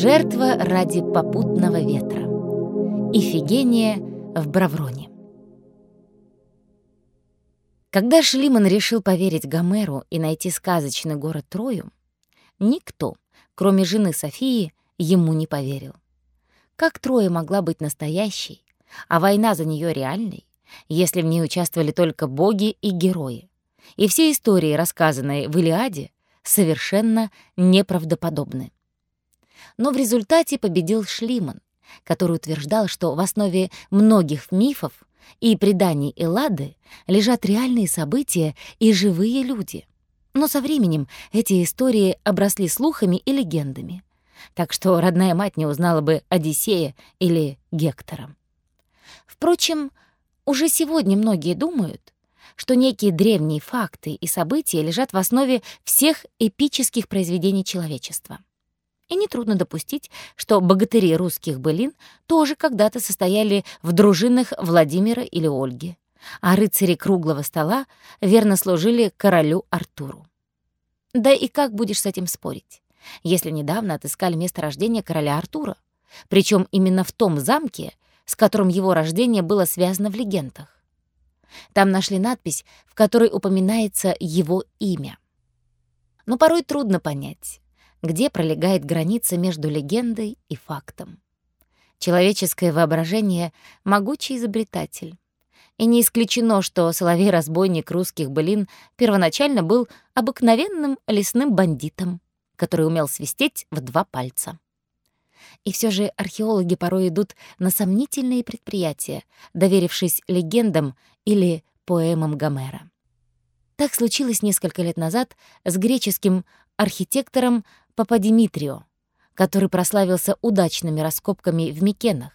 Жертва ради попутного ветра. Ифигения в Бравроне. Когда Шлиман решил поверить Гомеру и найти сказочный город Трою, никто, кроме жены Софии, ему не поверил. Как Троя могла быть настоящей, а война за нее реальной, если в ней участвовали только боги и герои? И все истории, рассказанные в Илиаде, совершенно неправдоподобны. Но в результате победил Шлиман, который утверждал, что в основе многих мифов и преданий Эллады лежат реальные события и живые люди. Но со временем эти истории обросли слухами и легендами. Так что родная мать не узнала бы Одиссея или Гектора. Впрочем, уже сегодня многие думают, что некие древние факты и события лежат в основе всех эпических произведений человечества. И нетрудно допустить, что богатыри русских былин тоже когда-то состояли в дружинах Владимира или Ольги, а рыцари круглого стола верно служили королю Артуру. Да и как будешь с этим спорить, если недавно отыскали место рождения короля Артура, причем именно в том замке, с которым его рождение было связано в легендах. Там нашли надпись, в которой упоминается его имя. Но порой трудно понять, где пролегает граница между легендой и фактом. Человеческое воображение — могучий изобретатель. И не исключено, что соловей-разбойник русских былин первоначально был обыкновенным лесным бандитом, который умел свистеть в два пальца. И все же археологи порой идут на сомнительные предприятия, доверившись легендам или поэмам Гомера. Так случилось несколько лет назад с греческим архитектором Пападимитрио, который прославился удачными раскопками в Микенах,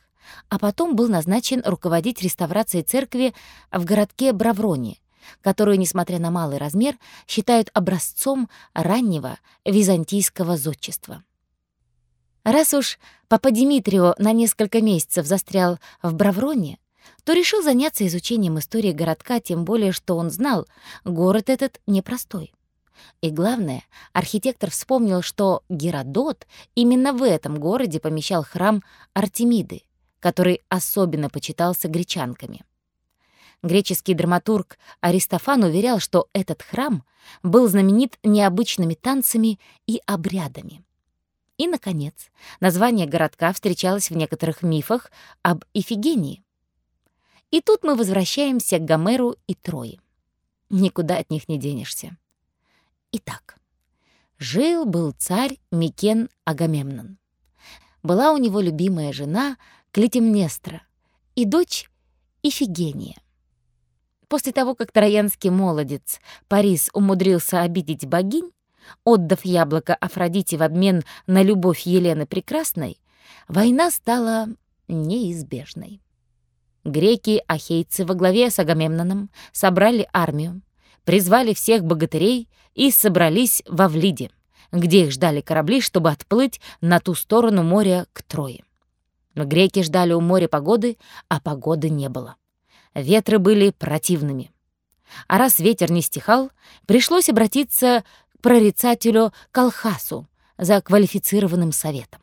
а потом был назначен руководить реставрацией церкви в городке Бравроне, которую, несмотря на малый размер, считают образцом раннего византийского зодчества. Раз уж Папа Димитрио на несколько месяцев застрял в Бравроне, то решил заняться изучением истории городка, тем более, что он знал, город этот непростой. И главное, архитектор вспомнил, что Геродот именно в этом городе помещал храм Артемиды, который особенно почитался гречанками. Греческий драматург Аристофан уверял, что этот храм был знаменит необычными танцами и обрядами. И, наконец, название городка встречалось в некоторых мифах об Ифигении. И тут мы возвращаемся к Гомеру и Трое. Никуда от них не денешься. Итак, жил-был царь Микен Агамемнон. Была у него любимая жена Клетимнестра и дочь Ифигения. После того, как троянский молодец Парис умудрился обидеть богинь, отдав яблоко Афродите в обмен на любовь Елены Прекрасной, война стала неизбежной. Греки-ахейцы во главе с Агамемноном собрали армию, призвали всех богатырей и собрались во Влиде, где их ждали корабли, чтобы отплыть на ту сторону моря к Трое. Греки ждали у моря погоды, а погоды не было. Ветры были противными. А раз ветер не стихал, пришлось обратиться к прорицателю Калхасу за квалифицированным советом.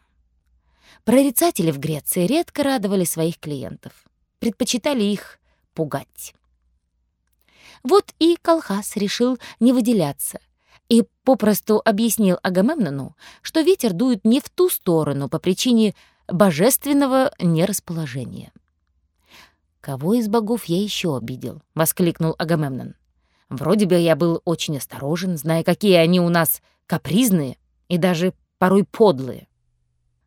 Прорицатели в Греции редко радовали своих клиентов, предпочитали их пугать. Вот и Колхаз решил не выделяться и попросту объяснил Агамемнону, что ветер дует не в ту сторону по причине божественного нерасположения. «Кого из богов я еще обидел?» — воскликнул Агамемнон. «Вроде бы я был очень осторожен, зная, какие они у нас капризные и даже порой подлые».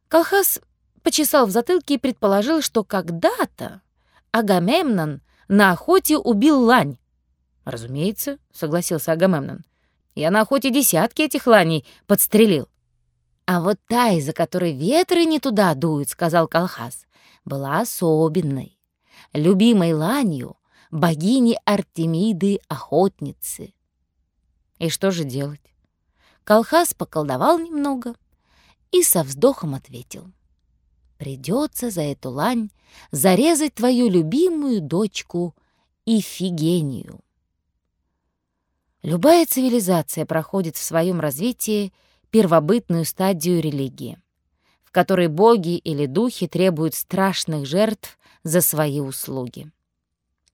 Колхаз почесал в затылке и предположил, что когда-то Агамемнон на охоте убил лань, «Разумеется», — согласился Агамемнон. «Я на охоте десятки этих ланей подстрелил». «А вот та, из-за которой ветры не туда дуют», — сказал Колхаз, — была особенной, любимой ланью богини Артемиды-охотницы. И что же делать? Колхаз поколдовал немного и со вздохом ответил. «Придется за эту лань зарезать твою любимую дочку Ифигению». Любая цивилизация проходит в своем развитии первобытную стадию религии. В которой боги или духи требуют страшных жертв за свои услуги.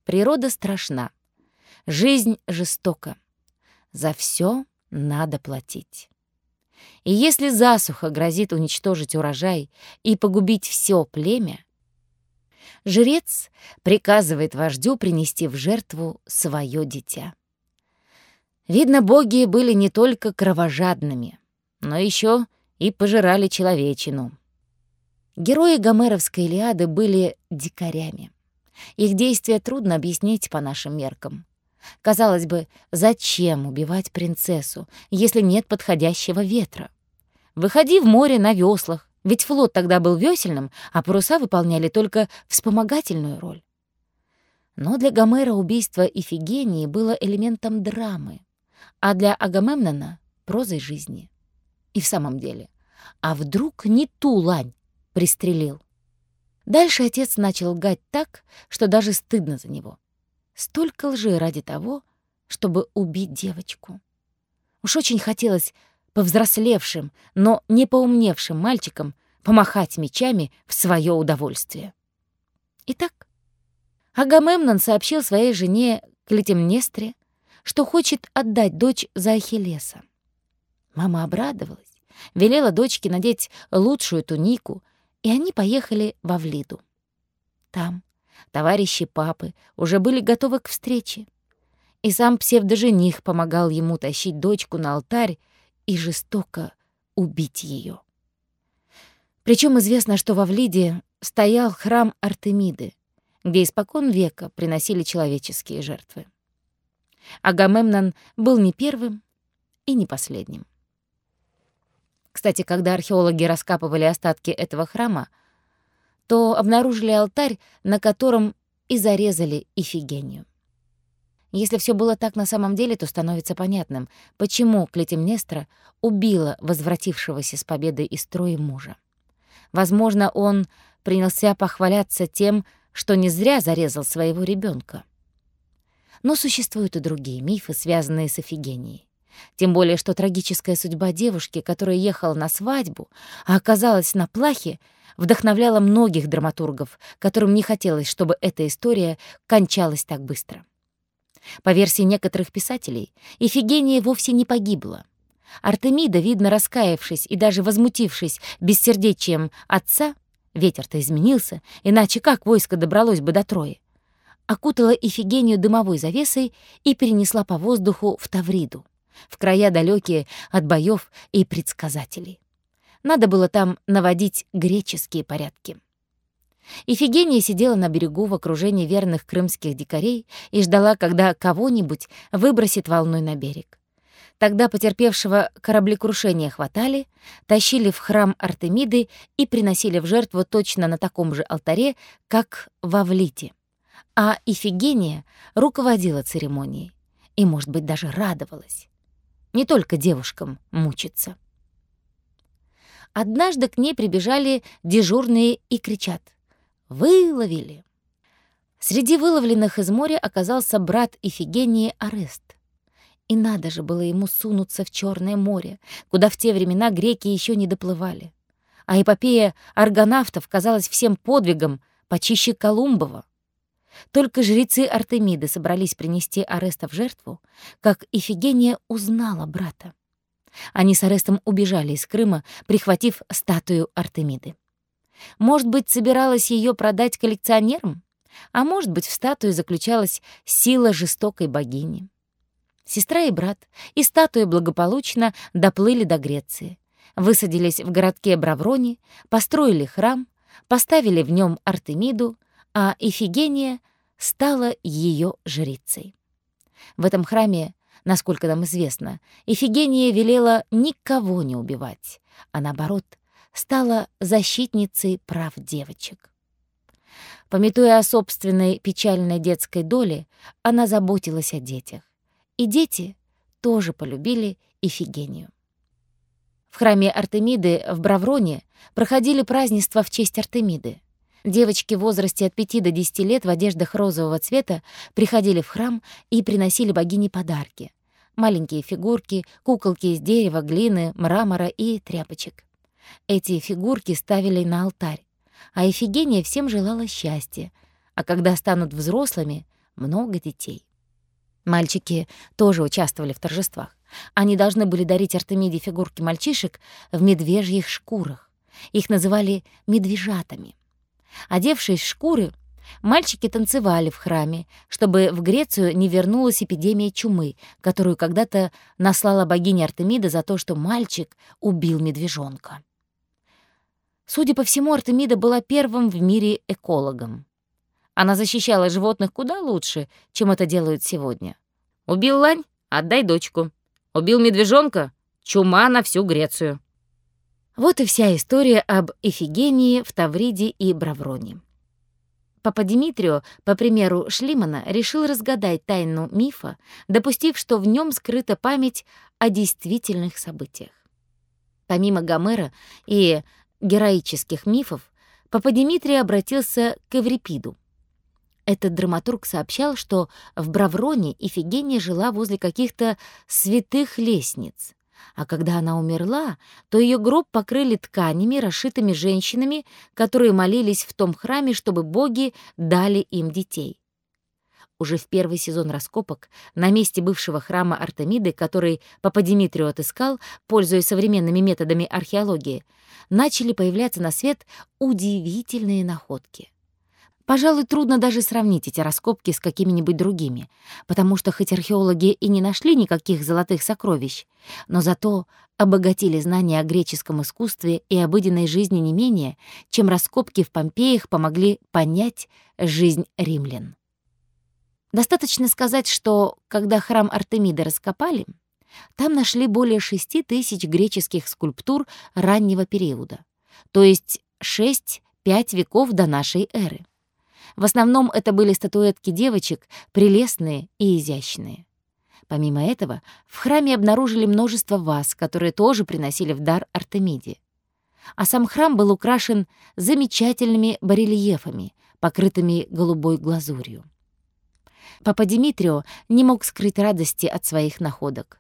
Природа страшна, жизнь жестока. За все надо платить. И если засуха грозит уничтожить урожай и погубить все племя, жрец приказывает вождю принести в жертву свое дитя. Видно, боги были не только кровожадными, но еще и пожирали человечину. Герои Гомеровской Илиады были дикарями. Их действия трудно объяснить по нашим меркам. Казалось бы, зачем убивать принцессу, если нет подходящего ветра? Выходи в море на веслах, ведь флот тогда был весельным, а паруса выполняли только вспомогательную роль. Но для Гомера убийство Ифигении было элементом драмы, а для Агамемнона — прозой жизни. И в самом деле, а вдруг не ту лань пристрелил? Дальше отец начал лгать так, что даже стыдно за него. Столько лжи ради того, чтобы убить девочку. Уж очень хотелось повзрослевшим, но не поумневшим мальчикам помахать мечами в свое удовольствие. Итак, Агамемнон сообщил своей жене Клетимнестре, что хочет отдать дочь за Ахиллеса. Мама обрадовалась, велела дочке надеть лучшую тунику, и они поехали во Влиду. Там, Товарищи папы уже были готовы к встрече. И сам псевдожених помогал ему тащить дочку на алтарь и жестоко убить ее. Причем известно, что во Влиде стоял храм Артемиды, где испокон века приносили человеческие жертвы. Агамемнон был не первым и не последним. Кстати, когда археологи раскапывали остатки этого храма, то обнаружили алтарь, на котором и зарезали Ифигению. Если все было так на самом деле, то становится понятным, почему Клетимнестра убила возвратившегося с победой из строя мужа. Возможно, он принялся похваляться тем, что не зря зарезал своего ребенка. Но существуют и другие мифы, связанные с Эфигенией. Тем более, что трагическая судьба девушки, которая ехала на свадьбу, а оказалась на плахе, вдохновляла многих драматургов, которым не хотелось, чтобы эта история кончалась так быстро. По версии некоторых писателей, Ифигения вовсе не погибла. Артемида, видно раскаявшись и даже возмутившись бессердечием отца, ветер-то изменился, иначе как войско добралось бы до Трои, окутала Ифигению дымовой завесой и перенесла по воздуху в Тавриду, в края далекие от боев и предсказателей. Надо было там наводить греческие порядки. Ифигения сидела на берегу в окружении верных крымских дикарей и ждала, когда кого-нибудь выбросит волной на берег. Тогда потерпевшего кораблекрушения хватали, тащили в храм Артемиды и приносили в жертву точно на таком же алтаре, как в Авлите. А Ифигения руководила церемонией и, может быть, даже радовалась. Не только девушкам мучиться. Однажды к ней прибежали дежурные и кричат «Выловили!». Среди выловленных из моря оказался брат Ифигении Арест. И надо же было ему сунуться в Черное море, куда в те времена греки еще не доплывали. А эпопея аргонавтов казалась всем подвигом почище Колумбова. Только жрецы Артемиды собрались принести Ареста в жертву, как Ифигения узнала брата. Они с Арестом убежали из Крыма, прихватив статую Артемиды. Может быть, собиралась ее продать коллекционерам? А может быть, в статуе заключалась сила жестокой богини. Сестра и брат и статуя благополучно доплыли до Греции, высадились в городке Бравроне, построили храм, поставили в нем Артемиду, а Ифигения стала ее жрицей. В этом храме Насколько нам известно, Ифигения велела никого не убивать, а наоборот, стала защитницей прав девочек. Пометуя о собственной печальной детской доле, она заботилась о детях. И дети тоже полюбили Ифигению. В храме Артемиды в Бравроне проходили празднества в честь Артемиды. Девочки в возрасте от 5 до 10 лет в одеждах розового цвета приходили в храм и приносили богине подарки. Маленькие фигурки, куколки из дерева, глины, мрамора и тряпочек. Эти фигурки ставили на алтарь, а Эфигения всем желала счастья, а когда станут взрослыми — много детей. Мальчики тоже участвовали в торжествах. Они должны были дарить Артемиде фигурки мальчишек в медвежьих шкурах. Их называли медвежатами. Одевшись в шкуры, мальчики танцевали в храме, чтобы в Грецию не вернулась эпидемия чумы, которую когда-то наслала богиня Артемида за то, что мальчик убил медвежонка. Судя по всему, Артемида была первым в мире экологом. Она защищала животных куда лучше, чем это делают сегодня. Убил лань — отдай дочку. Убил медвежонка — чума на всю Грецию. Вот и вся история об Эфигении в Тавриде и Бравроне. Папа Димитрио, по примеру Шлимана, решил разгадать тайну мифа, допустив, что в нем скрыта память о действительных событиях. Помимо Гомера и героических мифов, Папа Димитрий обратился к Эврипиду. Этот драматург сообщал, что в Бравроне Ифигения жила возле каких-то святых лестниц, а когда она умерла, то ее гроб покрыли тканями, расшитыми женщинами, которые молились в том храме, чтобы боги дали им детей. Уже в первый сезон раскопок на месте бывшего храма Артемиды, который Папа Димитрию отыскал, пользуясь современными методами археологии, начали появляться на свет удивительные находки — Пожалуй, трудно даже сравнить эти раскопки с какими-нибудь другими, потому что хоть археологи и не нашли никаких золотых сокровищ, но зато обогатили знания о греческом искусстве и обыденной жизни не менее, чем раскопки в Помпеях помогли понять жизнь римлян. Достаточно сказать, что когда храм Артемиды раскопали, там нашли более шести тысяч греческих скульптур раннего периода, то есть 6-5 веков до нашей эры. В основном это были статуэтки девочек, прелестные и изящные. Помимо этого, в храме обнаружили множество ваз, которые тоже приносили в дар Артемиде. А сам храм был украшен замечательными барельефами, покрытыми голубой глазурью. Папа Димитрио не мог скрыть радости от своих находок.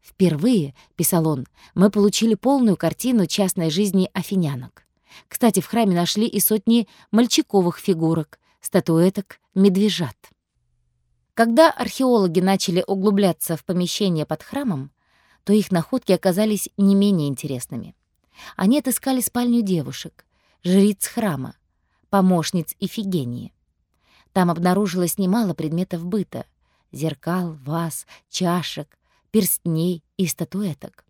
«Впервые, — писал он, — мы получили полную картину частной жизни афинянок. Кстати, в храме нашли и сотни мальчиковых фигурок, статуэток, медвежат. Когда археологи начали углубляться в помещение под храмом, то их находки оказались не менее интересными. Они отыскали спальню девушек, жриц храма, помощниц Ифигении. Там обнаружилось немало предметов быта — зеркал, ваз, чашек, перстней и статуэток.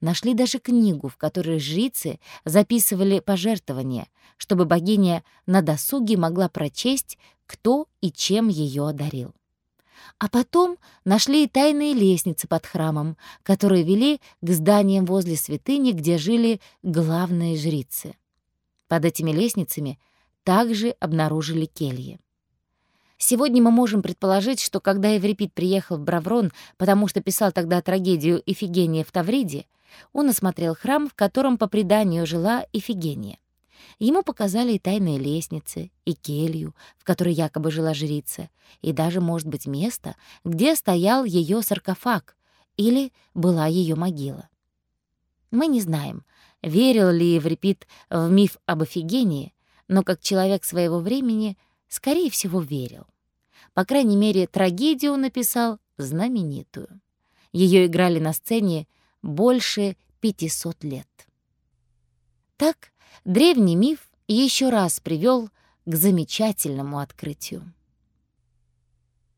Нашли даже книгу, в которой жрицы записывали пожертвования, чтобы богиня на досуге могла прочесть, кто и чем ее одарил. А потом нашли и тайные лестницы под храмом, которые вели к зданиям возле святыни, где жили главные жрицы. Под этими лестницами также обнаружили кельи. Сегодня мы можем предположить, что когда Еврипид приехал в Браврон, потому что писал тогда трагедию «Ифигения в Тавриде», он осмотрел храм, в котором по преданию жила Ифигения. Ему показали и тайные лестницы, и келью, в которой якобы жила жрица, и даже, может быть, место, где стоял ее саркофаг или была ее могила. Мы не знаем, верил ли Еврипид в миф об Ифигении, но как человек своего времени Скорее всего, верил. По крайней мере, трагедию написал знаменитую. Ее играли на сцене больше 500 лет. Так древний миф еще раз привел к замечательному открытию.